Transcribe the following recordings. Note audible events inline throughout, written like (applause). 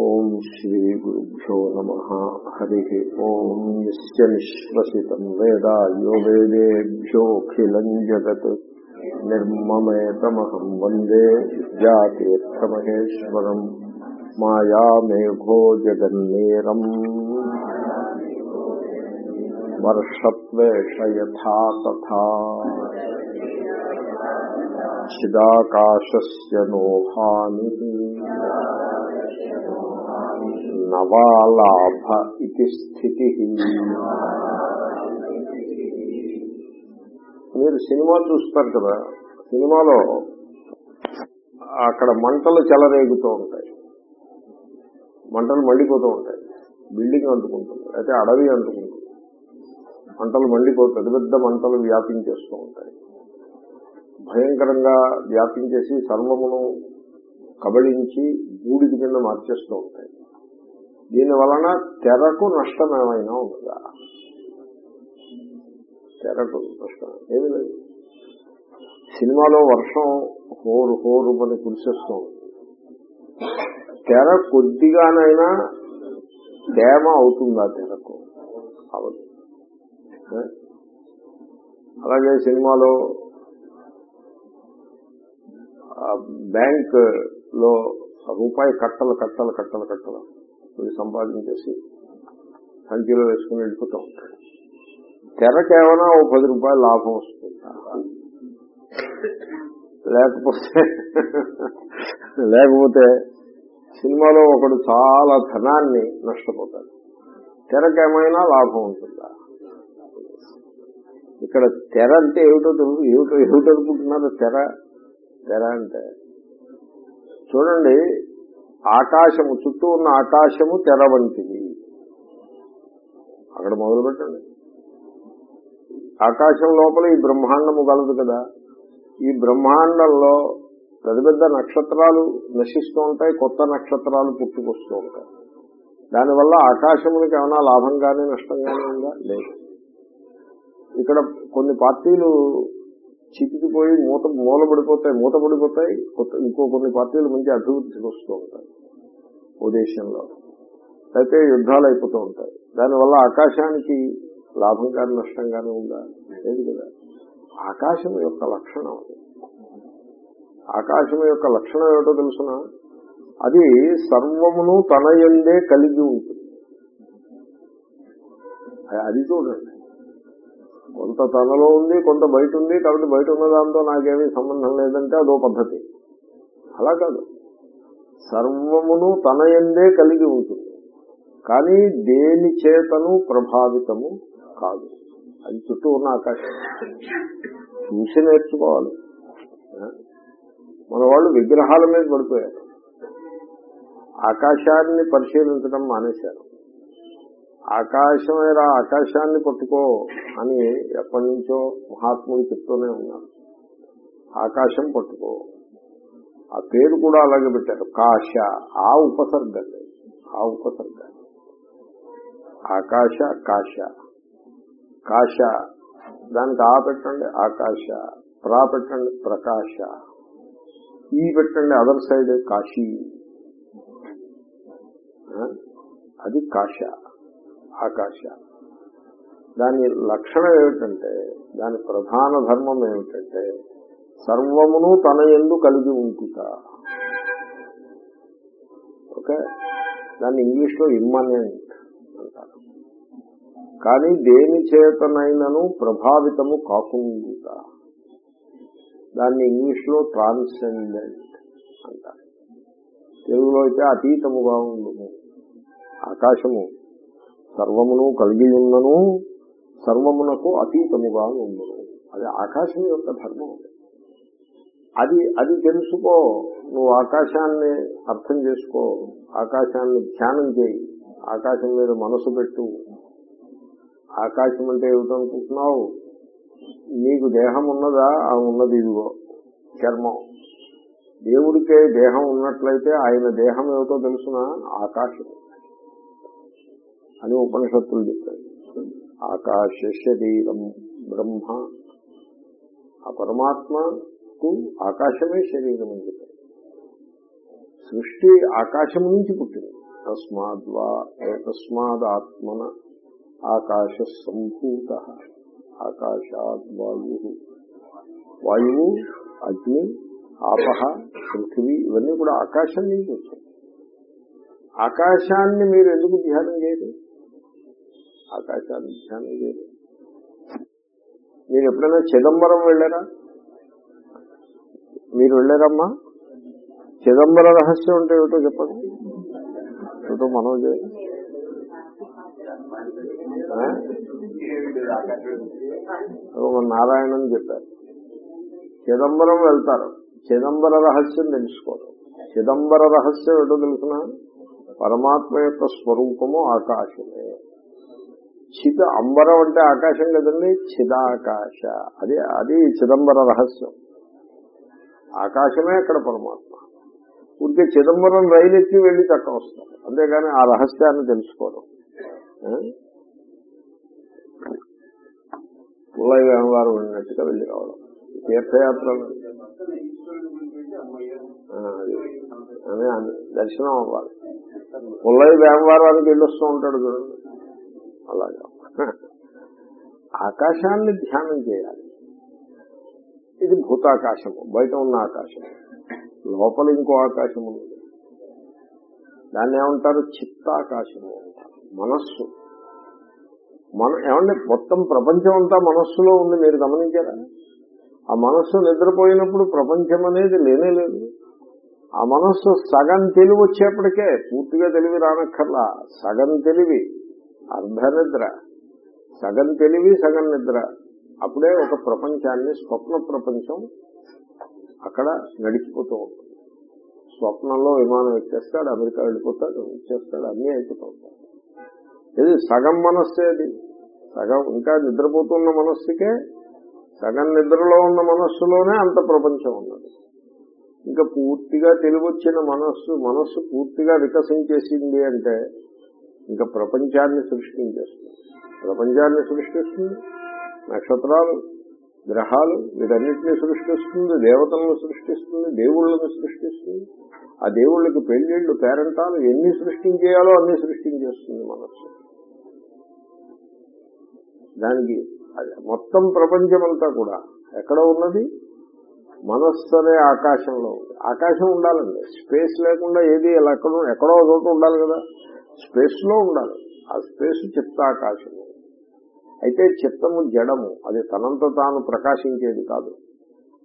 ఓం శ్రీ గురుభ్యో నమ. హరి ఓం యస్య నిశ్వసితం వేద యో వేదేభ్యోఖిలం జగత్. నిర్మమేతమహం వందే విద్యాతీర్థమహేశ్వరం మాయామేఘో జగన్నేరం. వర్షత్వేష తథా. చిదాకాశస్య నోహాని నవాలాభ ఇది స్థితి. మీరు సినిమా చూస్తారు కదా సినిమాలో అక్కడ మంటలు చెలరేగుతూ ఉంటాయి. మంటలు మండిపోతూ ఉంటాయి. బిల్డింగ్ అంటుకుంటుంది అయితే అడవి అంటుకుంటుంది. మంటలు మండిపోతూ పెద్ద పెద్ద మంటలు వ్యాపించేస్తూ ఉంటాయి. భయంకరంగా వ్యాపించేసి సర్వమును కబళించి బూడిది కింద మార్చేస్తూ ఉంటాయి. దీని వలన తెరకు నష్టం ఏమైనా ఉందా? తెరకు నష్టం ఏమి లేదు. సినిమాలో వర్షం హోరు హోరు అని కురిసేస్తూ తెర కొద్దిగానైనా తేమ అవుతుందా తెరకు? అవదు. అలాగే సినిమాలో బ్యాంక్లో రూపాయి కట్టలు కట్టలు కట్టలు కట్టలు. కొన్ని సంపాదించేసి సంఖ్యలో వేసుకుని వెళ్ళిపోతూ. ఉంటాడు తెరకేమైనా ఓ పది రూపాయలు లాభం వస్తుంది. లేకపోతే లేకపోతే సినిమాలో ఒకడు చాలా ధనాన్ని నష్టపోతాడు. తెరకేమైనా లాభం ఉంటుందా? ఇక్కడ తెర అంటే ఏమిటో తెలుసు? ఏమిటో ఏమిటనుకుంటున్నారు తెర తెర అంటే? చూడండి ఆకాశము చుట్టూ ఉన్న ఆకాశము తెర వంటిది. అక్కడ మొదలు పెట్టండి ఆకాశం లోపల ఈ బ్రహ్మాండము కలదు కదా. ఈ బ్రహ్మాండంలో పెద్ద పెద్ద నక్షత్రాలు నశిస్తూ ఉంటాయి కొత్త నక్షత్రాలు పుట్టుకొస్తూ ఉంటాయి. దానివల్ల ఆకాశమునికి ఏమైనా లాభం కానీ నష్టం కానీ ఉందా? లేదు. ఇక్కడ కొన్ని పార్టీలు చితికిపోయి మూత మూలబడిపోతాయి మూతపడిపోతాయి ఇంకో కొన్ని పార్టీలు మంచి అభివృద్ధికి వస్తూ ఉంటాయి. ఓ దేశంలో అయితే యుద్ధాలు అయిపోతూ ఉంటాయి. దానివల్ల ఆకాశానికి లాభం కానీ నష్టం కానీ ఉందా? లేదు కదా. ఆకాశం యొక్క లక్షణం అది. ఆకాశం యొక్క లక్షణం ఏమిటో తెలుసిన? అది సర్వమును తన ఎందే కలిగి ఉంటుంది. అది చూడండి. కొంత తనలో ఉంది కొంత బయట ఉంది కాబట్టి బయట ఉన్న దాంతో నాకేమీ సంబంధం లేదంటే అదో పద్ధతి. అలా కాదు. సర్వమును తన ఎందే కలిగి ఉంటుంది. కానీ దేని చేతను ప్రభావితము కాదు. అది చుట్టూ ఉన్న ఆకాశం. చూసి నేర్చుకోవాలి. మన వాళ్ళు విగ్రహాల మీద పడిపోయారు. ఆకాశాన్ని పరిశీలించడం మానేశారు. ఆకాశమేరా ఆకాశాన్ని పట్టుకో అని ఎప్పటి నుంచో మహాత్ముడు చెప్తూనే ఉన్నారు ఆకాశం పట్టుకో ఆ పేరు కూడా అలాగే పెట్టారు. కాశ ఆ ఉపసర్గండి ఆ ఉపసర్గ. ఆకాశ కాశ. కాశ. దానికి ఆ పెట్టండి ఆకాశ. ప్రా పెట్టండి ప్రకాశ. ఈ పెట్టండి అదర్ సైడ్ కాశీ. అది కాశ. ఆకాశ. దాని లక్షణం ఏమిటంటే దాని ప్రధాన ధర్మం ఏమిటంటే సర్వమును తన ఎందు కలిగి ఉంటుట. ఓకే? దాన్ని ఇంగ్లీష్లో ఇమ్మనెంట్ అంటారు. కానీ దేని చేతనైనను ప్రభావితము కాకుండా దాన్ని ఇంగ్లీష్లో ట్రాన్సెండెంట్ అంటారు. తెలుగులో అయితే అతీతముగా ఉండును. ఆకాశము. సర్వమును కలిగి ఉన్నను సర్వమునకు అతీతముగా ఉండును అది ఆకాశం యొక్క ధర్మం. అది అది తెలుసుకో నువ్వు ఆకాశాన్ని అర్థం చేసుకో ఆకాశాన్ని ధ్యానం చేయి ఆకాశం మీద మనసు పెట్టు. ఆకాశం అంటే ఏమిటనుకుంటున్నావు? నీకు దేహం ఉన్నదా? ఆ ఉన్నది ఇదిగో చర్మం. దేవుడికే దేహం ఉన్నట్లయితే ఆయన దేహం ఏమిటో తెలుసిన? ఆకాశం. అని ఉపనిషత్తులు చెప్పారు. ఆకాశ శరీరం బ్రహ్మ. ఆ పరమాత్మకు ఆకాశమే శరీరం అని చెప్పారు. సృష్టి ఆకాశం నుంచి పుట్టింది. తస్మాద్వా ఏతస్మాదాత్మన ఆకాశ సంభూత ఆకాశాద్ వాయు వాయువు అగ్ని ఆపహ పృథివీ ఇవన్నీ కూడా ఆకాశం నుంచి వచ్చాయి. ఆకాశాన్ని మీరు ఎందుకు ధ్యానం చేయరు? ఆకాశాన్ని ధ్యానం చేయరు మీరు ఎప్పుడైనా చిదంబరం వెళ్ళారా? మీరు వెళ్ళారమ్మా? చిదంబర రహస్యం అంటే ఏమిటో చెప్పండి. ఏమిటో మనం చేయాలి నారాయణన్ చెప్పారు. చిదంబరం వెళ్తారు. చిదంబర రహస్యం తెలుసుకోరు. చిదంబర రహస్యం ఏటో తెలుసిన పరమాత్మ యొక్క స్వరూపము ఆకాశమే. చిద అంబరం అంటే ఆకాశం కదండి చిదాకాశ. అది అది చిదంబర రహస్యం. ఆకాశమే అక్కడ పరమాత్మ. ఉంటే చిదంబరం రైలు ఎక్కి వెళ్ళి చక్క వస్తారు. అంతేగాని ఆ రహస్యాన్ని తెలుసుకోవడం పుల్లయ్య వ్యవహారం ఉన్నట్టుగా వెళ్ళి రావడం. తీర్థయాత్రలు. అని దర్శనం అవ్వాలి. పుల్లయ్య వ్యవహారానికి వెళ్ళొస్తూ ఉంటాడు చూడండి. అలాగా. ఆకాశాన్ని ధ్యానం చేయాలి. ఇది భూతాకాశము బయట ఉన్న ఆకాశం. లోపల ఇంకో ఆకాశం ఉంది. దాన్ని ఏమంటారు? చిత్తాకాశము అంటారు. మనస్సు. మన ఏమంటే మొత్తం ప్రపంచం అంతా మనస్సులో ఉంది మీరు గమనించారా? ఆ మనస్సు నిద్రపోయినప్పుడు ప్రపంచం అనేది లేనే లేదు. ఆ మనస్సు సగం తెలివి వచ్చేప్పటికే పూర్తిగా తెలివి రానక్కర్లా. సగం తెలివి అర్ధనిద్ర. సగం తెలివి సగం నిద్ర. అప్పుడే ఒక ప్రపంచాన్ని స్వప్న ప్రపంచం అక్కడ నడిచిపోతూ ఉంటుంది. స్వప్నంలో విమానం ఎక్కేస్తాడు అమెరికా వెళ్ళిపోతాడు ఇచ్చేస్తాడు అన్నీ అయిపోతూ ఉంటాడు ఇది సగం మనస్సే అది. సగం ఇంకా నిద్రపోతున్న మనస్సుకే సగం నిద్రలో ఉన్న మనస్సులోనే అంత ప్రపంచం ఉన్నది. ఇంకా పూర్తిగా తెలివొచ్చిన మనస్సు మనస్సు పూర్తిగా వికసించేసింది అంటే ఇంకా ప్రపంచాన్ని సృష్టించేస్తుంది. ప్రపంచాన్ని సృష్టిస్తుంది నక్షత్రాలు గ్రహాలు వీటన్నిటిని సృష్టిస్తుంది దేవతలను సృష్టిస్తుంది దేవుళ్ళను సృష్టిస్తుంది. ఆ దేవుళ్ళకి పెళ్ళిళ్ళు పేరంటాలు ఎన్ని సృష్టించేయాలో అన్ని సృష్టించేస్తుంది మనస్సు. దానికి మొత్తం మొత్తం ప్రపంచమంతా కూడా ఎక్కడ ఉన్నది? మనస్సు అనే ఆకాశంలో ఉంది. ఆకాశం ఉండాలండి. స్పేస్ లేకుండా ఏది ఎక్కడో ఎక్కడో చోట ఉండాలి కదా. స్పేస్లో ఉండాలి. ఆ స్పేస్ చిత్తాకాశము. అయితే చిత్తము జడము. అది తనంత తాను ప్రకాశించేది కాదు.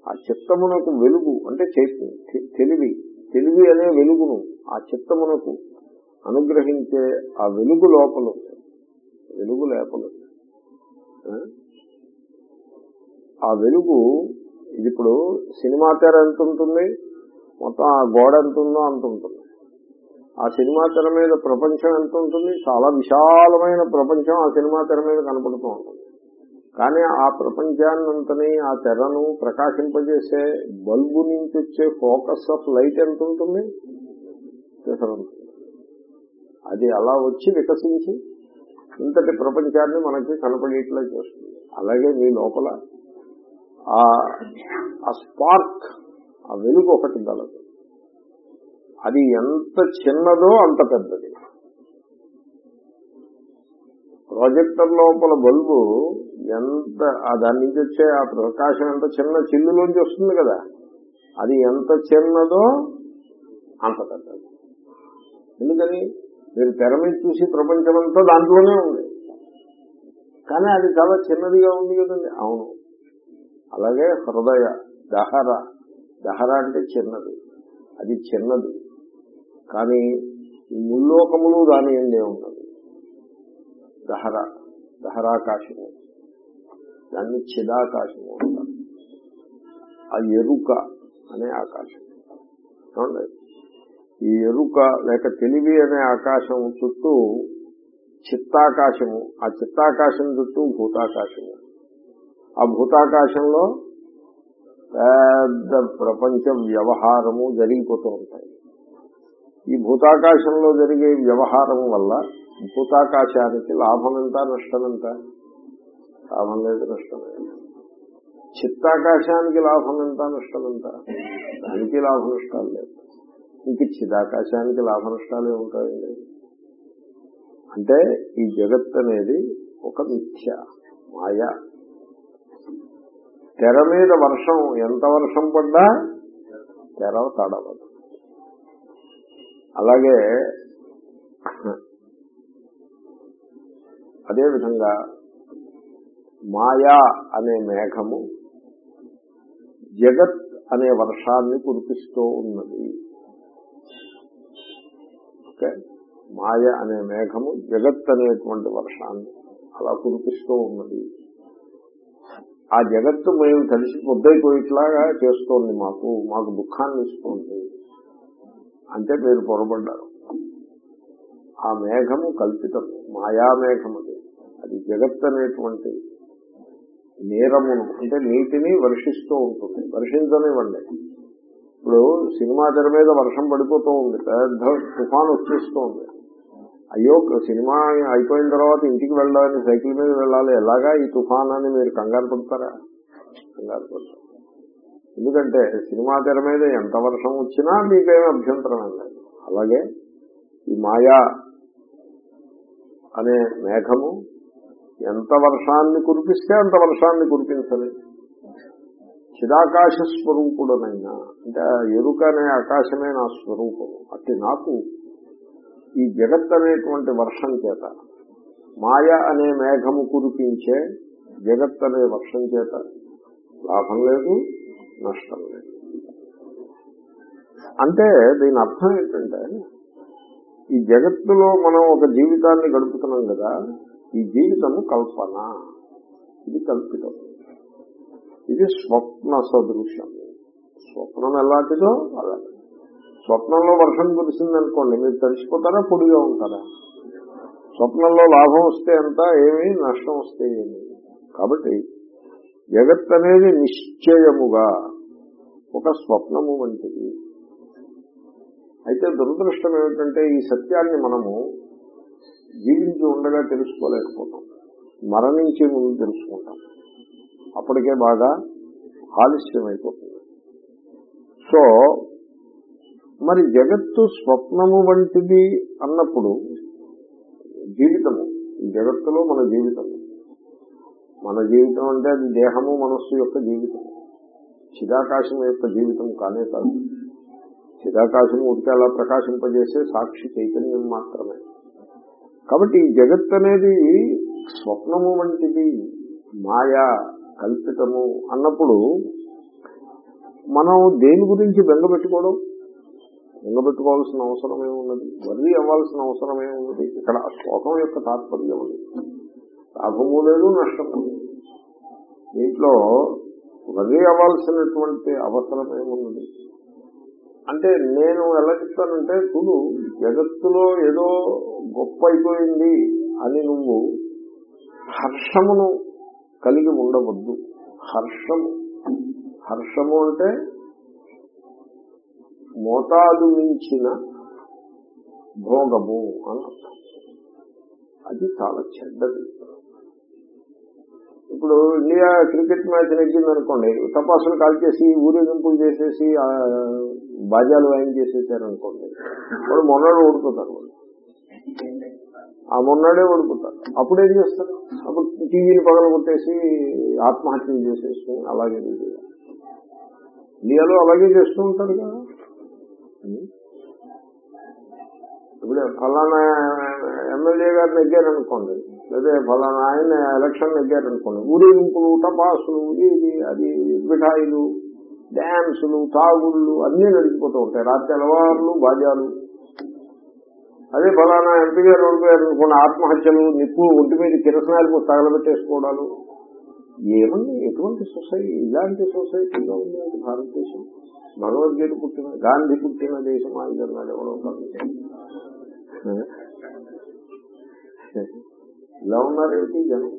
ఆ చిత్తమునకు వెలుగు అంటే చైతన్యం తెలివి. తెలివి అనే వెలుగును ఆ చిత్తమునకు అనుగ్రహించే ఆ వెలుగు లోపల వెలుగు లోపల ఆ? ఆ వెలుగు ఇది ఇప్పుడు సినిమా తెర ఎంత ఉంటుంది మొత్తం ఆ గోడ ఎంత ఉందో అంత ఉంటుంది ఆ సినిమా తెర మీద ప్రపంచం ఎంత ఉంటుంది? చాలా విశాలమైన ప్రపంచం ఆ సినిమా తెర మీద కనపడుతూ ఉంటుంది. కానీ ఆ ప్రపంచాన్నంతని ఆ తెరను ప్రకాశింపజేసే బల్బు నుంచి వచ్చే ఫోకస్ ఆఫ్ లైట్ ఎంత ఉంటుంది? అది అలా వచ్చి వికసించి ఇంతటి ప్రపంచాన్ని మనకి కనపడేట్లా చేస్తుంది. అలాగే మీ లోపల ఆ ఆ స్పార్క్ ఆ వెలుగు ఒకటి గలదు అది ఎంత చిన్నదో అంత పెద్దది. ప్రాజెక్టర్ లోపల బల్బు ఎంత దాని నుంచి వచ్చే ఆ ప్రకాశం ఎంత చిన్న చిల్లులోంచి వస్తుంది కదా అది ఎంత చిన్నదో అంత పెద్దది. ఎందుకని? మీరు తెర మీద చూసి ప్రపంచమంతా దాంట్లోనే ఉంది. కానీ అది చాలా చిన్నదిగా ఉంది కదండి. అవును. అలాగే హృదయ దహర దహర అంటే చిన్నది. అది చిన్నది. కానీ ఈ ముల్లోకములు దాని ఎండే ఉన్నది దహర దహరాకాశము. దాన్ని చిదాకాశము అంటారు. ఆ ఎరుక అనే ఆకాశం. చూడండి ఈ ఎరుక లేక తెలివి అనే ఆకాశం చుట్టూ చిత్తాకాశము. ఆ చిత్తాకాశం చుట్టూ భూతాకాశము. ఆ భూతాకాశంలో పెద్ద ప్రపంచ వ్యవహారము జరిగిపోతూ ఉంటాయి. ఈ భూతాకాశంలో జరిగే వ్యవహారం వల్ల భూతాకాశానికి లాభం ఎంత నష్టం ఎంత లాభం లేదు నష్టం చిత్తాకాశానికి లాభం ఎంత నష్టం ఎంత దానికి లాభ నష్టాలు లేదు ఇంక చిదాకాశానికి లాభ నష్టాలు ఉంటాయండి అంటే ఈ జగత్ అనేది ఒక మిథ్య మాయ. తెర మీద వర్షం ఎంత వర్షం పడ్డా తెర తడవదు. అలాగే అదేవిధంగా మాయా అనే మేఘము జగత్ అనే వర్షాన్ని కురిపిస్తూ ఉన్నది. ఓకే? మాయ అనే మేఘము జగత్ అనేటువంటి వర్షాన్ని అలా కురిపిస్తూ ఉన్నది. ఆ జగత్తు మేము కలిసి పొద్దైపోయేట్లాగా చేస్తోంది మాకు మాకు దుఃఖాన్ని ఇస్తుంది. అంటే మీరు పొరపడ్డారు. ఆ మేఘము కల్పితం మాయా మేఘం అది. అది జగత్ అనేటువంటి నేరమును అంటే నీటిని వర్షిస్తూ ఉంటుంది. వర్షించనివ్వండి. ఇప్పుడు సినిమా తెర మీద వర్షం పడిపోతూ ఉంది పెద్ద తుఫాన్ వచ్చేస్తూ ఉంది. అయ్యో సినిమా అయిపోయిన తర్వాత ఇంటికి వెళ్ళాలని సైకిల్ మీద వెళ్ళాలి ఎలాగా ఈ తుఫాన్ అని మీరు కంగారు పడతారా? కంగారు పడతారు. ఎందుకంటే సినిమా తెర మీద ఎంత వర్షం వచ్చినా మీకేం అభ్యంతరం లేదు. అలాగే ఈ మాయా అనే మేఘము ఎంత వర్షాన్ని కురిపిస్తే అంత వర్షాన్ని కురిపించాలి చిదాకాశ స్వరూపుడనైనా అంటే ఎరుకనే ఎరుక అనే ఆకాశమే నా స్వరూపము అట్టి నాకు ఈ జగత్ అనేటువంటి వర్షం చేత మాయ అనే మేఘము కురిపించే జగత్ అనే వర్షం చేత లాభం లేదు నష్టం లేదు. అంటే దీని అర్థం ఏంటంటే ఈ జగత్తులో మనం ఒక జీవితాన్ని గడుపుతున్నాం కదా ఈ జీవితము కల్పన. ఇది కల్పితం. ఇది స్వప్న సదృశ్యం. స్వప్నం ఎలాంటిదో అలా. స్వప్నంలో వర్షం కురిసిందనుకోండి మీరు తడిసిపోతారా పొడిగా ఉంటారా? స్వప్నంలో లాభం వస్తే అంతా ఏమి నష్టం వస్తే ఏమి. కాబట్టి జగత్ అనేది నిశ్చయముగా ఒక స్వప్నము వంటిది. అయితే దురదృష్టం ఏమిటంటే ఈ సత్యాన్ని మనము జీవించి ఉండగా తెలుసుకోలేకపోతాం. మరణించే ముందు తెలుసుకుంటాం. అప్పటికే బాగా ఆలస్యం అయిపోతుంది సో మరి జగత్తు స్వప్నము వంటిది అన్నప్పుడు జీవితము జగత్తులో మన జీవితము మన జీవితం అంటే అది దేహము మనస్సు యొక్క జీవితం. చిరాకాశం యొక్క జీవితం కానే కాదు. చిరాకాశం ఉడికి అలా ప్రకాశింపజేసే సాక్షి చైతన్యం మాత్రమే. కాబట్టి ఈ జగత్ అనేది స్వప్నము వంటిది మాయా కల్పితము అన్నప్పుడు మనం దేని గురించి బెంగపెట్టుకోవడం? బెంగపెట్టుకోవాల్సిన అవసరమే ఉన్నది వర్రీ అవ్వాల్సిన అవసరమే ఉన్నది. ఇక్కడ శ్లోకం యొక్క తాత్పర్యం ఉంది లాభము లేదు నష్టము లేదు దీంట్లో వర్రీ అవ్వాల్సినటువంటి అవసరం ఏమున్నది అంటే నేను ఎలా చెప్తానంటే చూడు జగత్తులో ఏదో గొప్ప అయిపోయింది అని నువ్వు హర్షమును కలిగి ఉండవద్దు. హర్షము. హర్షము అంటే మోతాదు మించిన భోగము అని అది చాలా చెడ్డది. ఇప్పుడు ఇండియా క్రికెట్ మ్యాచ్ నెగ్గింది అనుకోండి తపాసులు కాల్చేసి ఊరేగింపులు చేసేసి బాజాలు వాయించేసేసారు అనుకోండి వాడు మొన్నడు ఓడిపోతారు వాళ్ళు. ఆ మొన్నడే ఓడిపోతారు. అప్పుడు ఏం చేస్తారు? అప్పుడు టీవీని పగల కొట్టేసి ఆత్మహత్యలు చేసేసి అలాగే ఇండియాలో అలాగే చేస్తూ ఉంటారు కదా. ఇప్పుడు ఫలానా ఎమ్మెల్యే గారు నెగ్గారనుకోండి లేదా ఫలానా ఆయన ఎలక్షన్ నెగ్గారనుకోండి ఊరేగింపులు టపాసులు ఇది అది మిఠాయిలు డ్యాన్సులు తాగుళ్ళు అన్నీ నడిచిపోతూ ఉంటాయి. రాత్రి తెల్లవారులు బాధ్యాలు. అదే ఫలానా ఎంపీ గారు ఓడిపోయారు అనుకోండి ఆత్మహత్యలు నిప్పు ఒంటి మీద కిరసనాలు తగలబెట్టేసుకోవడాలు. ఏమన్నా ఎటువంటి సొసైటీ ఇలాంటి సొసైటీలో ఉంది భారతదేశం. భగవద్గీత పుట్టిన గాంధీ పుట్టిన దేశం ఆయన ఎవరో కాదు. ఇలా ఉన్నారేమిటి జనం?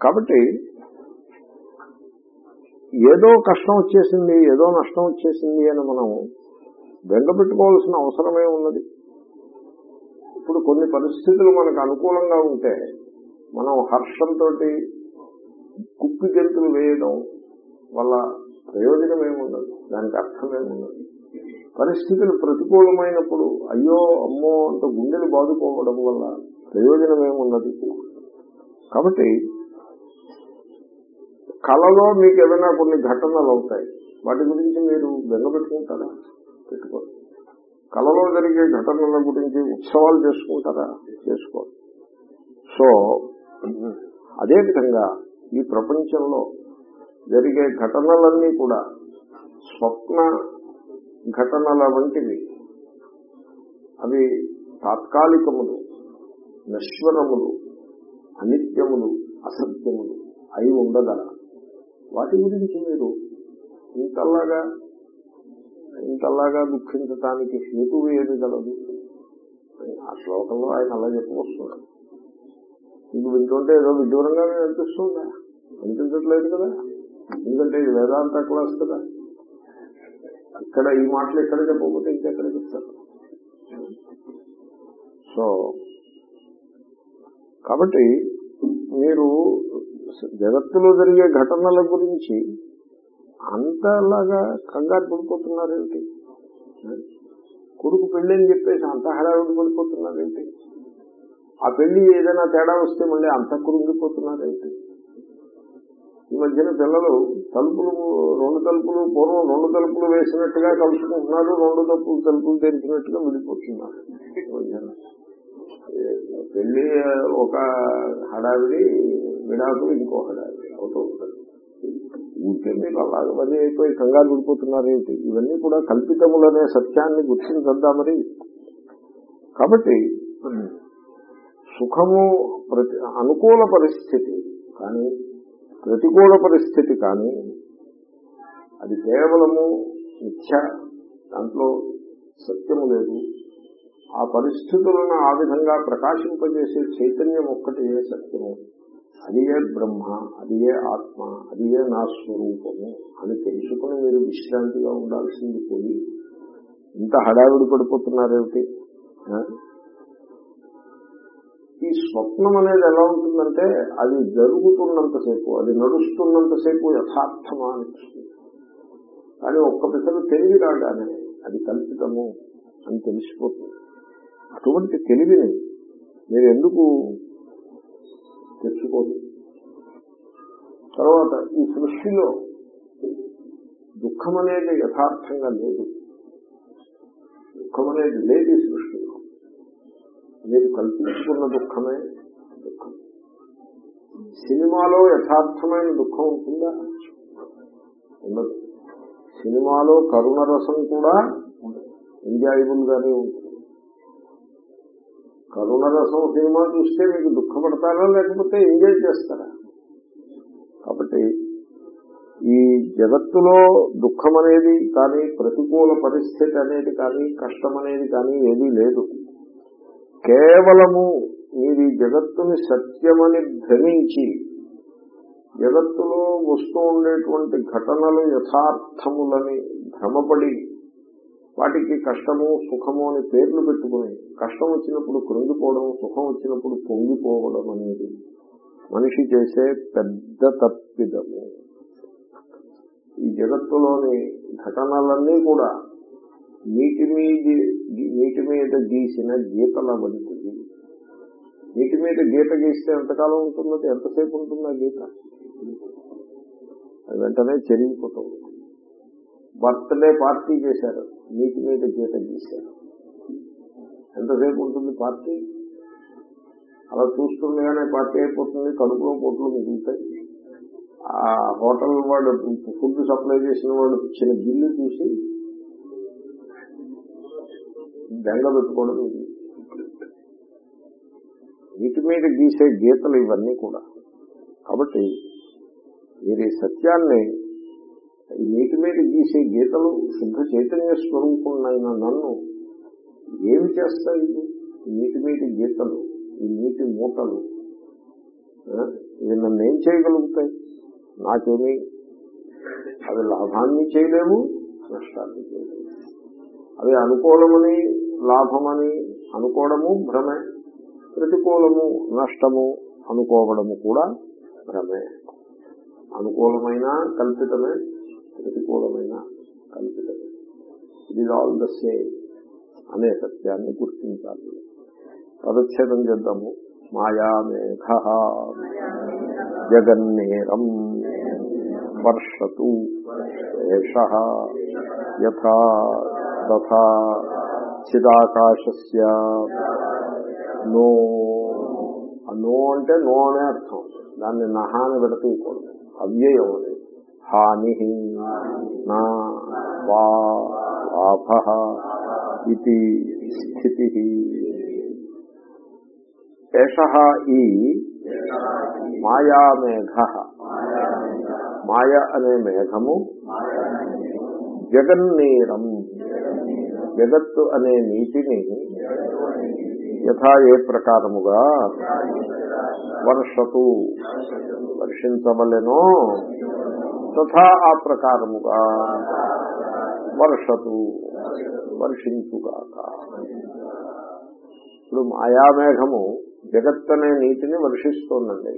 కాబట్టి ఏదో కష్టం వచ్చేసింది ఏదో నష్టం వచ్చేసింది అని మనం బెంగపెట్టుకోవాల్సిన అవసరమే ఉన్నది. ఇప్పుడు కొన్ని పరిస్థితులు మనకు అనుకూలంగా ఉంటే మనం హర్షంతో కుప్పి గెంతులు వేయడం వల్ల ప్రయోజనం ఏముండదు దానికి అర్థమేముండదు పరిస్థితులు ప్రతికూలమైనప్పుడు అయ్యో అమ్మో అంత గుండెలు బాదుకోవడం వల్ల ప్రయోజనం ఏమున్నది? కాబట్టి కళలో మీకు ఏదైనా కొన్ని ఘటనలు అవుతాయి వాటి గురించి మీరు బెంగ పెట్టుకుంటారా? పెట్టుకోరు. కళలో జరిగే ఘటనల గురించి ఉత్సవాలు చేసుకుంటారా? చేసుకోరు. సో అదేవిధంగా ఈ ప్రపంచంలో జరిగే ఘటనలన్నీ కూడా స్వప్న ఘటనల వంటివి. అవి తాత్కాలికములు. నశ్వరములు అనిత్యములు అసత్యములు అయి ఉండగల వాటి గురించి మీరు ఇంతలాగా ఇంతలాగా దుఃఖించటానికి హేతువు ఏది గలదు ఆ శ్లోకంలో ఆయన అలా చెప్పుకొస్తున్నాడు ఇది వింటుంటే ఏదో విడ్డూరంగా అనిపిస్తుందా. అనిపించట్లేదు కదా? ఎందుకంటే ఇది వేదాంత క్లాస్ కదా? అక్కడ ఈ మాటలు ఎక్కడ చెప్పకపోతే ఇంకెక్కడ చెప్తారు? సో కాబట్టి మీరు జగత్తులో జరిగే ఘటనల గురించి అంతలాగా కంగారు పడిపోతున్నారేంటి కొడుకు పెళ్ళి అని చెప్పేసి అంత హడావిడి పడిపోతున్నారేంటి ఆ పెళ్ళి ఏదైనా తేడా వస్తే మళ్ళీ అంత కురుంగిపోతున్నారేంటి ఈ మధ్యన పిల్లలు తలుపులు రెండు తలుపులు పూర్వం రెండు తలుపులు వేసినట్టుగా కలుసుకుంటున్నారు రెండు తలుపులు తలుపులు తెరిచినట్టుగా విడిపోతున్నారు ఈ మధ్యన. పెళ్ళి ఒక హడావిడి విడాకులు ఇంకో హడావిడి అవుతూ ఉంటుంది ఊరికే మీరు అలాగే పని అయిపోయి కంగారు విడిపోతున్నారు ఏంటి? ఇవన్నీ కూడా కల్పితములనే సత్యాన్ని గుర్తించద్దా మరి? కాబట్టి సుఖము ప్రతి అనుకూల పరిస్థితి కానీ ప్రతికూల పరిస్థితి కానీ అది కేవలము మిథ్య దాంట్లో సత్యము లేదు. ఆ పరిస్థితులను ఆ విధంగా ప్రకాశింపజేసే చైతన్యం ఒక్కటి ఏ సత్యము అది ఏ బ్రహ్మ అది ఏ ఆత్మ అది ఏ నా స్వరూపము అని తెలుసుకుని మీరు విశ్రాంతిగా ఉండాల్సింది పోయి ఇంత హడావిడి పడిపోతున్నారేమిటి? ఈ స్వప్నం అనేది ఎలా ఉంటుందంటే అది జరుగుతున్నంతసేపు అది నడుస్తున్నంతసేపు యథార్థమా అనిపిస్తుంది కానీ ఒక్క పిసలు తెలివి రాగానే అది కల్పితము అని తెలిసిపోతుంది. అటువంటి తెలివిని మీరు ఎందుకు తెచ్చుకోదు? తర్వాత ఈ సృష్టిలో దుఃఖం అనేది యథార్థంగా లేదు. దుఃఖం అనేది లేదు ఈ సృష్టిలో. మీరు కల్పించుకున్న దుఃఖమే దుఃఖం. సినిమాలో యథార్థమైన దుఃఖం ఉంటుందా? ఉండదు. సినిమాలో కరుణ రసం కూడా ఎంజాయబుల్ గానే ఉంటుంది. కరుణ రసం సినిమా చూస్తే మీకు దుఃఖపడతారా లేకపోతే ఎంజాయ్ చేస్తారా? కాబట్టి ఈ జగత్తులో దుఃఖం అనేది కానీ ప్రతికూల పరిస్థితి అనేది కానీ కష్టం అనేది కానీ ఏదీ లేదు. కేవలము మీరు ఈ జగత్తుని సత్యమని భ్రమించి జగత్తులో వస్తూ ఉండేటువంటి ఘటనలు యథార్థములని భ్రమపడి వాటికి కష్టము సుఖము అని పేర్లు పెట్టుకుని కష్టం వచ్చినప్పుడు కృంగిపోవడం సుఖం వచ్చినప్పుడు పొంగిపోవడం అనేది మనిషి చేసే పెద్ద తప్పిదము. ఈ జగత్తులోని ఘటనలన్నీ కూడా నీటి మీద నీటి మీద గీసిన గీతల వంటిది నీటి మీద గీత గీస్తే ఎంతకాలం ఉంటున్నది ఎంతసేపు ఉంటుంది ఆ గీత? అది వెంటనే చెరిగిపోతుంది బర్త్డే పార్టీ చేశారు. నీటి మీద గీత గీశారు. ఎంతసేపు ఉంటుంది పార్టీ? అలా చూస్తుండగానే పార్టీ అయిపోతుంది కడుపులో పొట్లు మిగులుతాయి. ఆ హోటల్ వాడు ఫుడ్ సప్లై చేసిన వాడు ఇచ్చిన బిల్లు చూసి బెంగ పెట్టుకోవడం ఇది. వీటి మీద గీసే గీతలు ఇవన్నీ కూడా. కాబట్టి మీరు ఈ సత్యాన్ని నీటి మీద గీసే గీతలు శుద్ధ చైతన్య స్వరూపుణ్ణైన నన్ను ఏమి చేస్తాయి? నీటి మీద గీతలు ఈ నీటి మూటలు ఇవి నన్ను ఏం చేయగలుగుతాయి? నాకేమి? అవి లాభాన్ని చేయలేము నష్టాన్ని చేయలేము. అవి అనుకూలమని లాభమని అనుకోవడము భ్రమే. ప్రతికూలము నష్టము అనుకోవడము కూడా భ్రమే. అనుకూలమైన కల్పితమే. ప్రతికూలమైన కల్పితమే it is all the same అనే సత్యాన్ని గుర్తించాలి. పదచ్ఛేదం చేద్దాము. మాయామేఘ జగన్నేరం వర్షతు ఏష యథా తథా చిదాకాశస్య నో ఆ నో అంటే నో అనే అర్థం. దాన్ని నహాని విడతీయకూడదు అవ్యయం అది. హాని నా వా లాభ ఇది స్థితి ఏష ఈ మాయామేఘ మాయ అనే మేఘము జగన్నీరం జగత్తు అనే నీటిని యథా ఏ ప్రకారముగా వర్షతు వర్షించవలెనో తథా ఆ ప్రకారముగా వర్షతు వర్షించుగాక. ఇప్పుడు మాయామేఘము జగత్తనే నీటిని వర్షిస్తోందండి.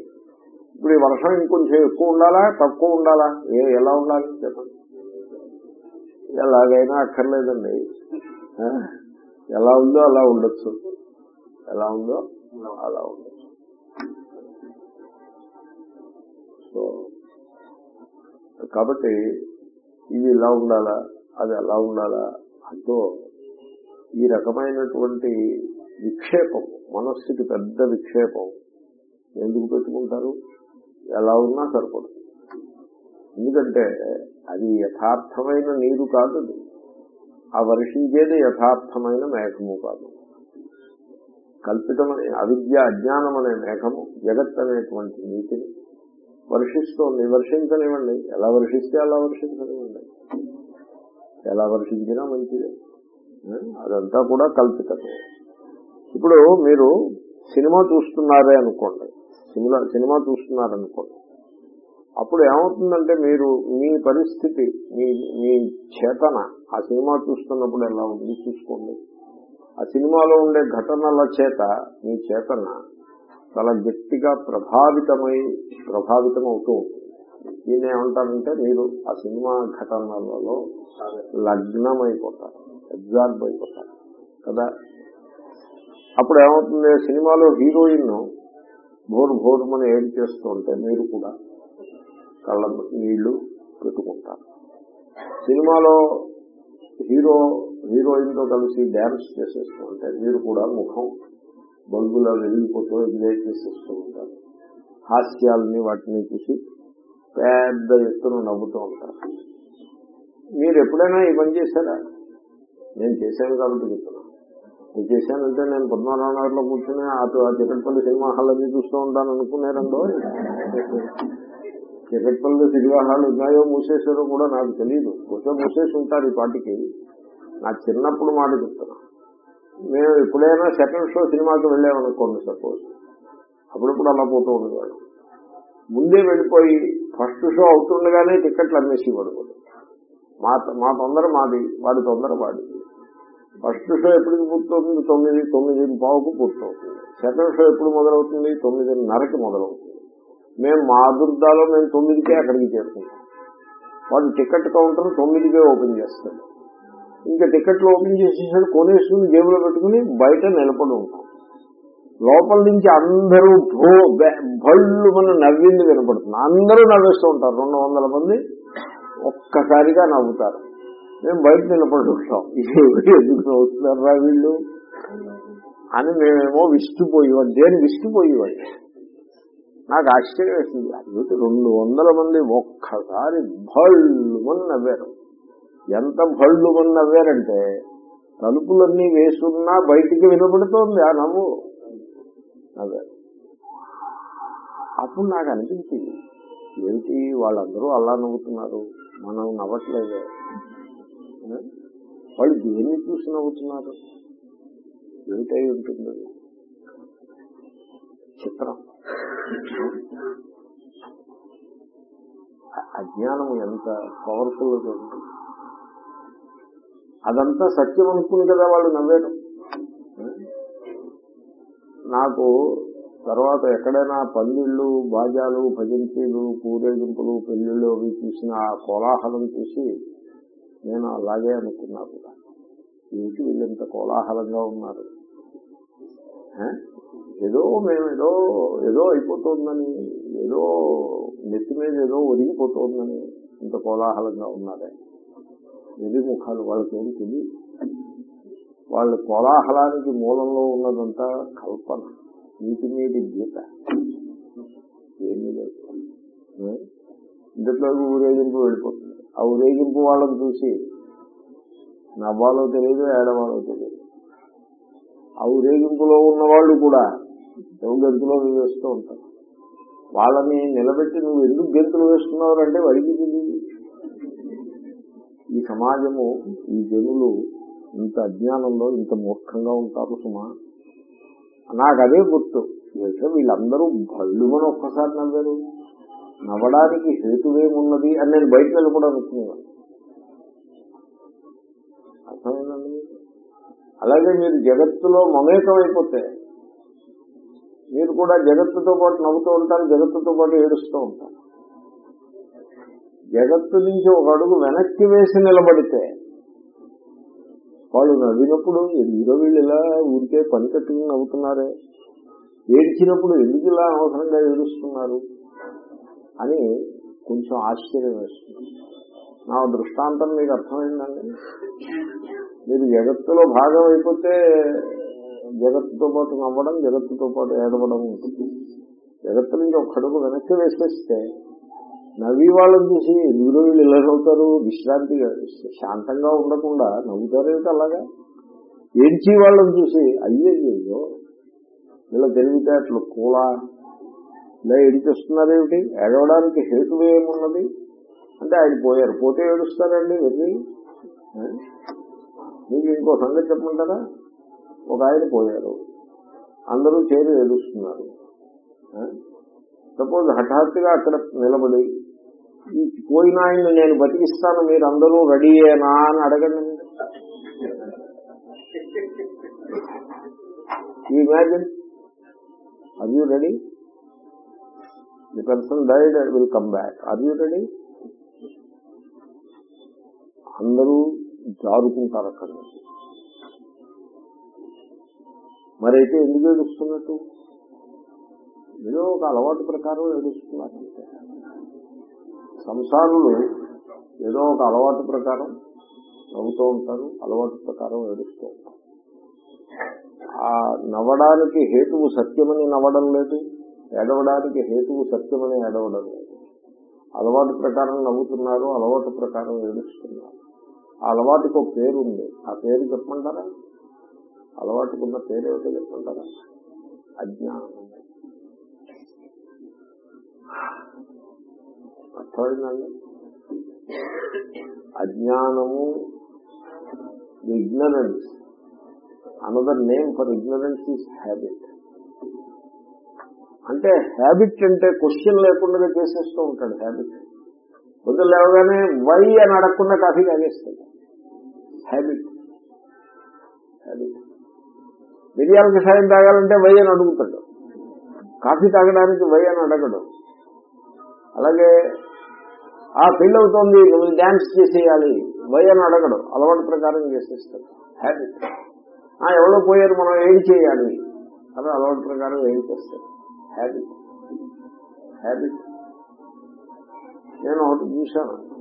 ఇప్పుడు ఈ వర్షం ఇంకొంచెం ఎక్కువ ఉండాలా తక్కువ ఉండాలా? ఏ ఎలా ఉండాలి చెప్పండి ఎలాగైనా అక్కర్లేదండి. ఎలా ఉందో అలా ఉండొచ్చు. ఎలా ఉందో అలా ఉండొచ్చు. సో కాబట్టి ఇది ఇలా ఉండాలా అది ఎలా ఉండాలా అంటూ ఈ రకమైనటువంటి విక్షేపం మనస్సుకి పెద్ద విక్షేపం ఎందుకు పెట్టుకుంటారు? ఎలా ఉన్నా సరిపడదు. ఎందుకంటే అది యథార్థమైన నీరు కాదు ఆ వర్షించేది యథార్థమైన మేఘము కాదు. కల్పితమనే అవిద్య అజ్ఞానం అనే మేఘము జగత్ అనేటువంటి నీతిని వర్షిస్తోంది. వర్షించనివ్వండి. ఎలా వర్షిస్తే అలా వర్షించనివ్వండి. ఎలా వర్షించినా మంచిదే. అదంతా కూడా కల్పితమే ఇప్పుడు మీరు సినిమా చూస్తున్నారే అనుకోండి. సినిమా సినిమా చూస్తున్నారనుకోండి. అప్పుడు ఏమవుతుందంటే మీరు మీ పరిస్థితి మీ మీ చేతన ఆ సినిమా చూస్తున్నప్పుడు ఎలా ఉంది చూసుకోండి. ఆ సినిమాలో ఉండే ఘటనల చేత మీ చేతన చాలా గట్టిగా ప్రభావితమై ప్రభావితం అవుతూ దీన్ని ఏమంటారంటే మీరు ఆ సినిమా ఘటనలలో లగ్నమైపోతారు అబ్జార్బ్ అయిపోతారు కదా? అప్పుడు ఏమవుతుంది సినిమాలో హీరోయిన్ భోరు భోరుమని ఏం చేస్తూ ఉంటే మీరు కూడా కళ్ళ నీళ్ళు పెట్టుకుంటారు. సినిమాలో హీరో హీరోయిన్తో కలిసి డ్యాన్స్ చేసేస్తూ ఉంటే మీరు కూడా ముఖం బల్బులా వెలిగిపోతూ ఎంజాయ్ చేసేస్తూ ఉంటారు. హాస్యాలని వాటిని చూసి పెద్ద ఎత్తున నవ్వుతూ ఉంటారు. మీరు ఎప్పుడైనా ఈ పని చేశారా? నేను చేశాను కాబట్టి చెప్తున్నాను నేను చేశానంటే నేను పద్మనాభ నగర్లో కూర్చుని అటు ఆ చికట్పల్లి సినిమా హాల్ అది చూస్తూ ఉంటాను అనుకున్నారండో చికట్పల్లి సినిమా హాల్ ఉన్నాయో మూసేసారో కూడా నాకు తెలియదు కొంచెం మూసేసి ఉంటారు ఈ పాటికి. నా చిన్నప్పుడు మాట చెప్తున్నా. మేము ఎప్పుడైనా సెకండ్ షో సినిమాకి వెళ్ళామనుకోండి సపోజ్. అప్పుడప్పుడు అలా పోతూ ఉండేవాడు. ముందే వెళ్ళిపోయి ఫస్ట్ షో అవుతుండగానే టికెట్లు అమ్మేసి పడుకోండి మా మా తొందర మాది వాడి తొందర వాడి. ఫస్ట్ షో ఎప్పటికి పూర్తవుతుంది? తొమ్మిది తొమ్మిది పావుకు పూర్తవుతుంది. సెకండ్ షో ఎప్పుడు మొదలవుతుంది? తొమ్మిదిన్నరకి మొదలవుతుంది. మేము మా దుర్దాలో మేము తొమ్మిదికే అక్కడికి చేరుకుంటాం. వాడు టికెట్ కౌంటర్ తొమ్మిదికే ఓపెన్ చేస్తాడు. ఇంకా టికెట్లు ఓపెన్ చేసేసాడు కొనేసుకుని జేబులో పెట్టుకుని బయట నిలబడి ఉంటాం. లోపల నుంచి అందరూ భో బె- భళ్ళు మన నవ్వింది వినపడుతుంది. అందరూ నవ్వేస్తూ ఉంటారు. రెండు వందల మంది ఒక్కసారిగా నవ్వుతారు. మేము బయట నిలబడి ఉంటాం. (laughs) ఎందుకు నవ్వుతున్నారా వీళ్ళు? అని మేమేమో విసిపోయేవాడు దేని విసిపోయేవాడు నాకు ఆశ్చర్యం వేసింది. రెండు వందల మంది ఒక్కసారి భళ్ళు నవ్వారు. ఎంత భళ్ళు మంది నవ్వారంటే తలుపులన్నీ వేసున్నా బయటికి వినపడుతోంది ఆ నవ్వు. నవ్వారు అప్పుడు నాకు అనిపించింది ఏమిటి వాళ్ళందరూ అలా నవ్వుతున్నారు? మనం నవ్వట్లేదే. వాళ్ళు దేన్ని చూసి నవ్వుతున్నారు? ఏమిటై ఉంటుంది? చిత్రం. అజ్ఞానం ఎంత పవర్ఫుల్ ఉంటుంది. అదంతా సత్యం అనుకుని కదా వాళ్ళు నవ్వారు. నాకు తర్వాత ఎక్కడైనా పందిళ్ళు బాజాలు భజంతీలు కూరేగింపులు పెళ్ళిళ్ళు అవి చూసిన ఆ కోలాహలం చూసి నేను అలాగే అనుకున్నా కూడా. ఏంటి వీళ్ళంత కోలాహలంగా ఉన్నారు. ఏదో మేమేదో ఏదో ఏదో అయిపోతుందని ఏదో నెత్తి మీద ఏదో ఒరిగిపోతుందని ఇంత కోలాహలంగా ఉన్నారే. వెలిముఖాలు వాళ్ళకేం వాళ్ళకి తెలియదు వాళ్ళ కోలాహలానికి మూలంలో ఉన్నదంతా కల్పన నీటి మీది గీత. ఏమీ లేదు. ఇంతట్లో ఊరేగింపు వెళ్ళిపోతుంది. ఆ ఊరేగింపు వాళ్ళని చూసి నవ్వాలో తెలియదు ఏడవాలో తెలియదు. ఆ ఊరేగింపులో ఉన్న వాళ్ళు కూడా ఎవరు గంతులో వేస్తూ ఉంటారు. వాళ్ళని నిలబెట్టి నువ్వు ఎందుకు గెంతులు వేస్తున్నావు అంటే వాడికి తెలియదు సమాజము ఈ జనులు ఇంత అజ్ఞానంలో ఇంత మూర్ఖంగా ఉంటారు సుమా? నాకు అదే గుర్తు. ఏదో వీళ్ళందరూ బళ్ళుమని ఒక్కసారి నవ్వారు. నవ్వడానికి హేతువేమున్నది అని నేను బయట వెళ్ళకూడదు అనుకున్నాను అర్థమైందండి? అలాగే మీరు జగత్తులో మమేకం అయిపోతే మీరు కూడా జగత్తుతో పాటు నవ్వుతూ ఉంటారు జగత్తుతో పాటు ఏడుస్తూ ఉంటారు. జగత్తు నుంచి ఒక అడుగు వెనక్కి వేసి నిలబడితే వాళ్ళు నవ్వినప్పుడు ఎందులో వీళ్ళు ఇలా ఊరికే పని కట్టుకుని నవ్వుతున్నారే? ఏడ్చినప్పుడు ఎందుకు ఇలా అనవసరంగా ఏడుస్తున్నారు? అని కొంచెం ఆశ్చర్యం వేస్తుంది. నా దృష్టాంతం మీకు అర్థమైందండి? మీరు జగత్తులో భాగం అయిపోతే జగత్తుతో పాటు నవ్వడం జగత్తుతో పాటు ఏడవడం ఉంటుంది. జగత్తు నుంచి ఒక అడుగు వెనక్కి వేసేస్తే నవ్వి వాళ్ళని చూసి ఎందుకు వీళ్ళు ఇలా నవ్వుతారు? విశ్రాంతిగా శాంతంగా ఉండకుండా నవ్వుతారేమిటి అలాగా? ఏడ్చి వాళ్ళని చూసి అయ్యయ్యో ఇలా తెలివితేటలు కూల? ఇలా ఏడిచేస్తున్నారేమిటి ఏడవడానికి హేతు ఏమున్నది? అంటే ఆయన పోయారు. పోతే ఏడుస్తారండి వెళ్ళి మీకు ఇంకో సంగతి చెప్పమంటారా? ఒక ఆయన పోయారు. అందరూ చేరి ఏడుస్తున్నారు. సపోజ్ హఠాత్తుగా అక్కడ నిలబడి పోయిన ఆయన్ని నేను బతికిస్తాను మీరు అందరూ రెడీయేనా అని అడగండి. ఈ imagine are you ready the person died will come back are you ready అందరూ జారుకుంటారు అక్కడ. మరైతే ఎందుకు ఏడుస్తున్నట్టు? ఏదో ఒక అలవాటు ప్రకారం ఏడుస్తున్నారంటే సంసారులు ఏదో ఒక అలవాటు ప్రకారం నవ్వుతూ ఉంటారు అలవాటు ప్రకారం ఏడుస్తూ ఉంటారు. ఆ నవ్వడానికి హేతువు సత్యమని నవ్వడం లేదు ఏడవడానికి హేతువు సత్యమని ఏడవడం లేదు. అలవాటు ప్రకారం నవ్వుతున్నారు అలవాటు ప్రకారం ఏడుస్తున్నారు. ఆ అలవాటుకు ఒక పేరు ఉంది. ఆ పేరు చెప్పమంటారా? అలవాటుకున్న పేరు ఏమిటో చెప్పమంటారా? అజ్ఞానం. అర్థమైందండి? అజ్ఞానము ignorance another name for ignorance is habit అంటే హ్యాబిట్ అంటే క్వశ్చన్ లేకుండా చేసేస్తూ ఉంటాడు హ్యాబిట్ పొద్దున లేవగానే వై అని అడగకుండా కాఫీ తాగేస్తాడు. హ్యాబిట్ హ్యాబిట్ మిరియాలకి సాయం తాగాలంటే వై అని అడుగుతాడు. కాఫీ తాగడానికి వై అని అడగడు. అలాగే ఆ పెళ్ళి అవుతోంది నువ్వు చేసేయాలి. వై అని అడగడు. అలవాటు ప్రకారం చేసేస్తాడు. హ్యాబిట్ ఆ ఎవరో పోయారు మనం ఏం చేయాలి? అని అలవాటు ప్రకారం ఏం చేస్తాడు. హ్యాబిట్ హ్యాబిట్ నేను ఒకటి చూశాను.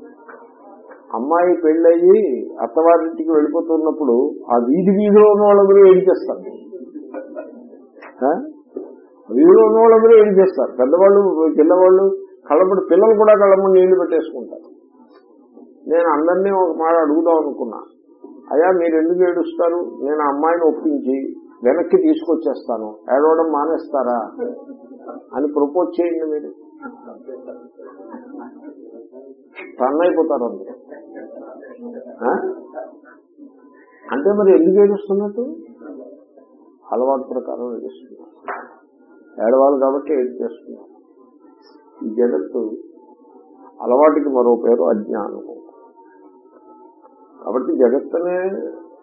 అమ్మాయి పెళ్ళయ్యి అత్తవారింటికి వెళ్ళిపోతున్నప్పుడు ఆ వీధి వీధిలో ఉన్న వాళ్ళందరూ ఏం చేస్తారు? వీధిలో ఉన్న వాళ్ళందరూ ఏం చేస్తారు? పెద్దవాళ్ళు పిల్లవాళ్ళు కళ్ళపడి పిల్లలు కూడా కళ్ళమ్మ నీళ్ళు పెట్టేసుకుంటారు. నేను అందరినీ ఒక మాట అడుగుదాం అనుకున్నా. అయ్యా మీరు ఎందుకు ఏడుస్తారు? నేను అమ్మాయిని ఒప్పించి వెనక్కి తీసుకొచ్చేస్తాను. ఏడవడం మానేస్తారా? అని ప్రపోజ్ చేయండి మీరు. టన్ అయిపోతారు అందరూ. అంటే మరి ఎందుకు ఏడుస్తున్నట్టు? అలవాటు ప్రకారం ఏడుస్తున్నారు. ఏడవాలి కాబట్టి ఏడు చేస్తున్నారు. ఈ జగత్తు అలవాటుకి మరో పేరు అజ్ఞానము కాబట్టి జగత్తనే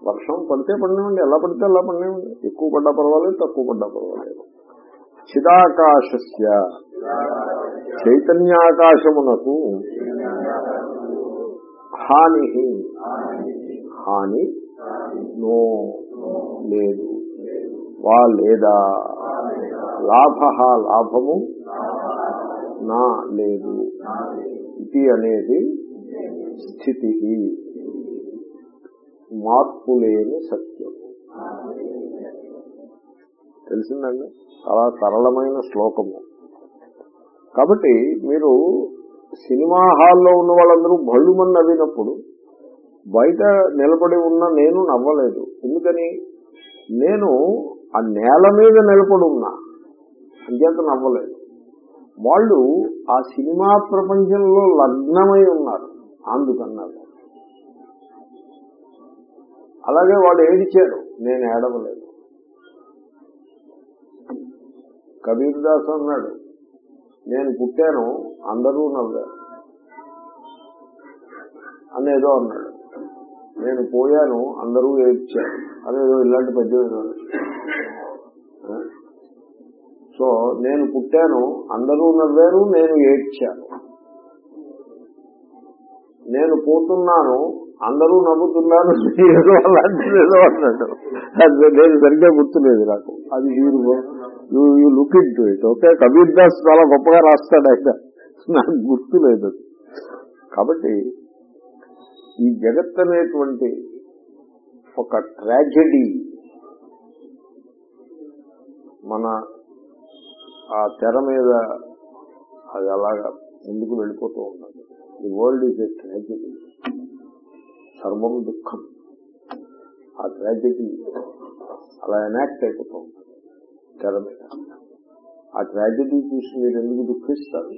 వర్షం పడితే పడినండి ఎలా పడితే అలా పడినండి ఎక్కువ పడ్డా పర్వాలేదు తక్కువ పడ్డా పర్వాలేదు. చిదాకాశస్య చైతన్యాకాశమునకు హాని హాని నో లేదు. వా లేదా. లాభ లాభము నా లేదు. ఇది అనేది స్థితి. మార్పు లేని సత్యం. తెలిసిందండి? చాలా సరళమైన శ్లోకము. కాబట్టి మీరు సినిమా హాల్లో ఉన్న వాళ్ళందరూ భళ్ళుమని నవ్వినప్పుడు బయట నిలబడి ఉన్న నేను నవ్వలేదు. ఎందుకని? నేను ఆ నేల మీద నిలబడి ఉన్నా. అంచేత నవ్వలేదు. వాళ్ళు ఆ సినిమా ప్రపంచంలో లగ్నమై ఉన్నారు. అందుకన్నారు. అలాగే వాళ్ళు ఏడిచారు. నేను ఏడవలేదు. కబీర్ దాస్ అన్నాడు నేను పుట్టాను అందరూ నవ్వారు. అనేదో అన్నాడు నేను పోయాను అందరూ ఏడ్చారు. అనేదో ఇలాంటి పద్యం సో నేను పుట్టాను అందరూ నవ్వారు నేను ఏడ్చాను. నేను పోతున్నాను అందరూ నవ్వుతున్నాను ఏదో అలాంటిది ఏదో అన్నాడు. అది నేను సరిగ్గా గుర్తులేదు నాకు. అది you you look into it okay Kabir Das చాలా గొప్పగా రాస్తాడు ఆయన. నాకు గుర్తులేదు కాబట్టి ఈ జగత్ అనేటువంటి ఒక ట్రాజెడీ మన ఆ తెర మీద అది అలాగా ముందుకు వెళ్ళిపోతూ ఉన్నది the world is a tragedy సర్వం దుఃఖం. ఆ ట్రాజెడీ అలా ఎనాక్ట్ అయిపోతూ ఉన్నది తెర మీద. ఆ ట్రాజెడీ చూసి మీరు ఎందుకు దుఃఖిస్తారు?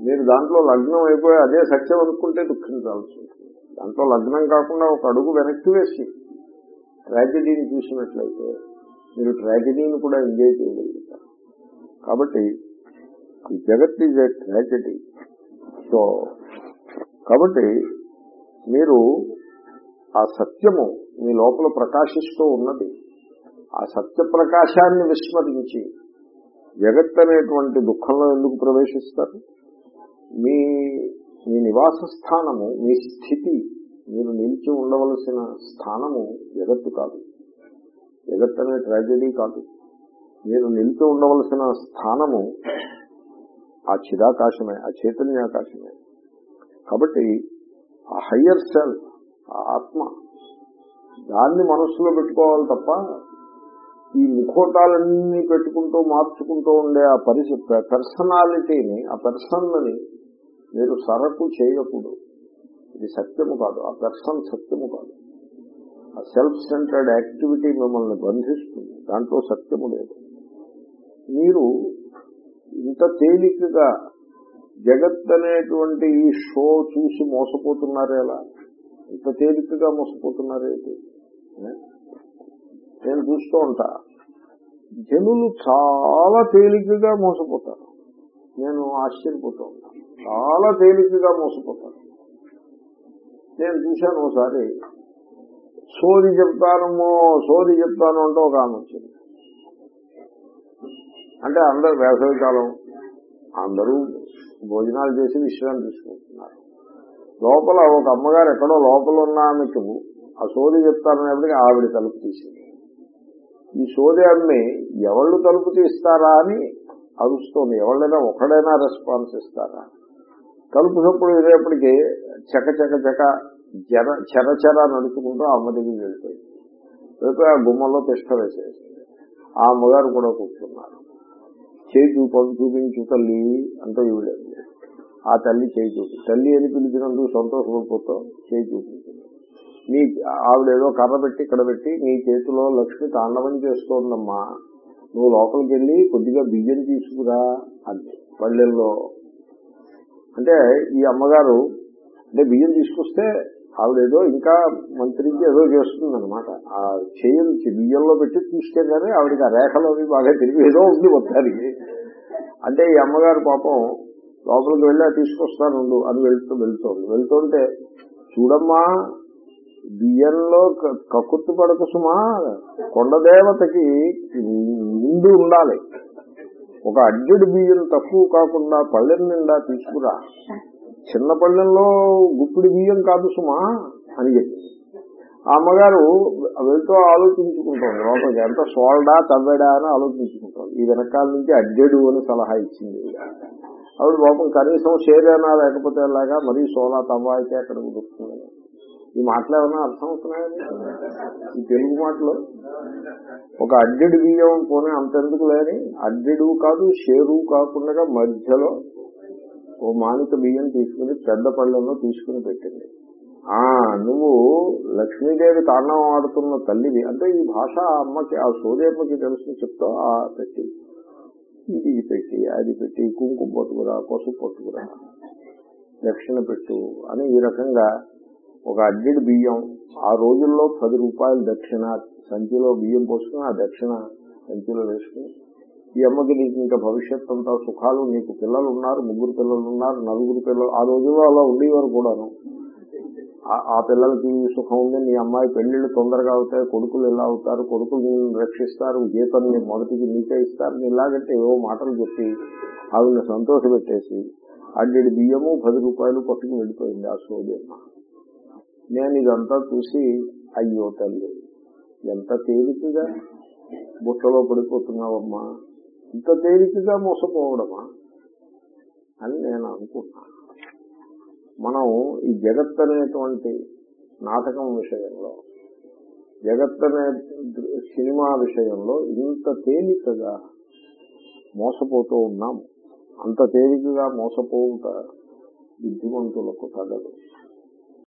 మీరు దాంట్లో లగ్నం అయిపోయి అదే సత్యం అనుకుంటే దుఃఖించాల్సి ఉంటుంది. దాంట్లో లగ్నం కాకుండా ఒక అడుగు వెనక్కి వేసి ట్రాజెడీని చూసినట్లయితే మీరు ట్రాజెడీని కూడా ఎంజాయ్ చేయగలుగుతారు. కాబట్టి ఈ జగత్ ఈజ్ ఏ ట్రాజెడీ. సో కాబట్టి మీరు ఆ సత్యము మీ లోపల ప్రకాశిస్తూ ఉన్నది. ఆ సత్య ప్రకాశాన్ని విస్మరించి జగత్ అనేటువంటి దుఃఖంలో ఎందుకు ప్రవేశిస్తారు? మీ మీ నివాస స్థానము మీ స్థితి మీరు నిలిచి ఉండవలసిన స్థానము జగత్తు కాదు. జగత్ అనే ట్రాజెడీ కాదు. మీరు నిలిచి ఉండవలసిన స్థానము ఆ చిదాకాశమే ఆ చైతన్యాకాశమే. కాబట్టి ఆ హయ్యర్ సెల్ ఆ ఆత్మ దాన్ని మనస్సులో పెట్టుకోవాలి తప్ప ఈ ముఖోటాలన్నీ పెట్టుకుంటూ మార్చుకుంటూ ఉండే ఆ పరిస్థి పర్సనాలిటీని ఆ పర్సన్ని మీరు సరకు చేయకూడదు. ఇది సత్యము కాదు ఆ పర్సన్ సత్యము కాదు. ఆ సెల్ఫ్ సెంటర్డ్ యాక్టివిటీ మిమ్మల్ని బంధిస్తుంది దాంట్లో సత్యము లేదు. మీరు ఇంత తేలికగా జగత్ అనేటువంటి ఈ షో చూసి మోసపోతున్నారు ఎలా ఇంత తేలికగా మోసపోతున్నారేంటి నేను చూస్తూ ఉంటా. జనులు చాలా తేలికగా మోసపోతారు. నేను ఆశ్చర్యపోతూ ఉంటాను చాలా తేలికగా మోసపోతారు. నేను చూశాను ఒకసారి సోది చెప్తానమ్మో సోది చెప్తాను అంటే ఒక ఆమె వచ్చింది. అంటే అందరు వేసవి కాలం అందరూ భోజనాలు చేసి విశ్రాంతి తీసుకుంటున్నారు. లోపల ఒక అమ్మగారు ఎక్కడో లోపల ఉన్న ఆమెకు ఆ సోది చెప్తారనేప్పటికీ ఆవిడ తలుపు తీసింది. ఈ సోది అమ్మి ఎవళ్ళు తలుపు తీస్తారా అని అరుస్తోంది. ఎవళ్ళైనా ఒకడైనా రెస్పాన్స్ ఇస్తారా? తలుపు చప్పుడు వినేప్పటికీ చక చక చక జర చెర చెర నడుచుకుంటూ అమ్మ దగ్గరికి వెళ్ళిపోయింది. వెళ్ళిపోయి ఆ గుమ్మలో తిష్ట వేసేసింది. ఆ అమ్మగారు కూడా కూర్చున్నారు. చేయి చూపం చూపించు తల్లి అంటూ ఈవిడండి ఆ తల్లి చేయి చూపి. తల్లి అని పిలిచినందుకు సంతోషపడిపోతాం చేయి చూపించింది నీ ఆవిడ ఏదో కర్ర పెట్టి ఇక్కడ పెట్టి నీ చేతిలో లక్ష్మి తాండవం చేస్తోందమ్మా. నువ్వు లోపలికి వెళ్ళి కొద్దిగా బియ్యం తీసుకురా అంది పల్లెల్లో. అంటే ఈ అమ్మగారు అంటే బియ్యం తీసుకొస్తే ఆవిడేదో ఇంకా మంత్రికి ఏదో చేస్తుంది అనమాట ఆ చేయని బియ్యంలో పెట్టి తీసుకెళ్ళారే ఆవిడకి ఆ రేఖలు అవి బాగా తిరిగి ఏదో ఉంది మొత్తానికి. అంటే ఈ అమ్మగారు పాపం లోపలికి వెళ్ళా తీసుకొస్తాను అని వెళ్తూ వెళ్తోంది. వెళ్తుంటే చూడమ్మా బియ్యంలో క- కక్కుర్తి పడక సుమా కొండదేవతకి ముందు ఉండాలి. ఒక అడ్డెడు బియ్యం తక్కువ కాకుండా పళ్ళెం నిండా తీసుకురా. చిన్న పళ్ళెంలో గుప్పిడి బియ్యం కాదు సుమా అని చెప్పింది ఆ అమ్మగారు వెళ్తూ ఆలోచించుకుంటోంది. లోపలికి ఎంత సోల్డా తవ్వడా అని ఆలోచించుకుంటోంది. ఈ వెనకాల నుంచి అడ్డెడు అని సలహా ఇచ్చింది. ఆవిడ పాపం కనీసం షేర్ అయినా లేకపోతే లాగా మరీ సోలా తవ్వ అయితే అక్కడ దొరుకుతుంది? ఈ మాటలు ఏమైనా అర్థం అవుతున్నాయండి ఈ తెలుగు మాటలు? ఒక అడ్డెడు బియ్యం పోనీ అంతెందుకు లేని అడ్డెడు కాదు షేరు కాకుండా మధ్యలో ఓ మానిక బియ్యం తీసుకుని పెద్ద పళ్ళెంలో తీసుకుని పెట్టింది. ఆ నువ్వు లక్ష్మీదేవి తాండవం ఆడుతున్న తల్లివి. అంటే ఈ భాష అమ్మకి ఆ సూర్యమ్మకి తెలుసు చెప్తా ఆ పెట్టి. ఇది పెట్టి అది పెట్టి కుంకుమ పట్టుకురా పసుపు పట్టుకురా దక్షిణ పెట్టు అని ఈ రకంగా ఒక అడ్డెడు బియ్యం ఆ రోజుల్లో పది రూపాయలు దక్షిణ సంచిలో బియ్యం పోసుకుని ఆ దక్షిణ సంచిలో వేసుకుని ఈ అమ్మకి నీకు ఇంకా భవిష్యత్ అంతా సుఖాలు నీకు పిల్లలు ఉన్నారు ముగ్గురు పిల్లలు ఉన్నారు నలుగురు పిల్లలు ఆ రోజుల్లో అలా ఉండేవారు కూడాను. ఆ- పిల్లలకి సుఖం ఉంది నీ అమ్మాయి పెళ్ళిళ్ళు తొందరగా అవుతాయి కొడుకులు ఎలా అవుతారు కొడుకులు నేను రక్షిస్తారు జీతం మొదటికి నీకే ఇస్తారు ఇలాగంటే ఏవో మాటలు చెప్పి ఆవిడని సంతోష పెట్టేసి అడ్డెడు బియ్యము పది రూపాయలు పట్టుకు వెళ్ళిపోయింది ఆ సోదమ్మ నేను ఇదంతా చూసి అయ్యో తల్లి ఎంత తేలికగా బుట్టలో పడిపోతున్నావమ్మా. ఇంత తేలికగా మోసపోవడమా అని నేను అనుకుంటున్నాను మనం ఈ జగత్ అనేటువంటి నాటకం విషయంలో జగత్ అనే సినిమా విషయంలో ఇంత తేలికగా మోసపోతూ ఉన్నాము అంత తేలికగా మోసపోవుట బుద్ధిమంతులకు తగదు.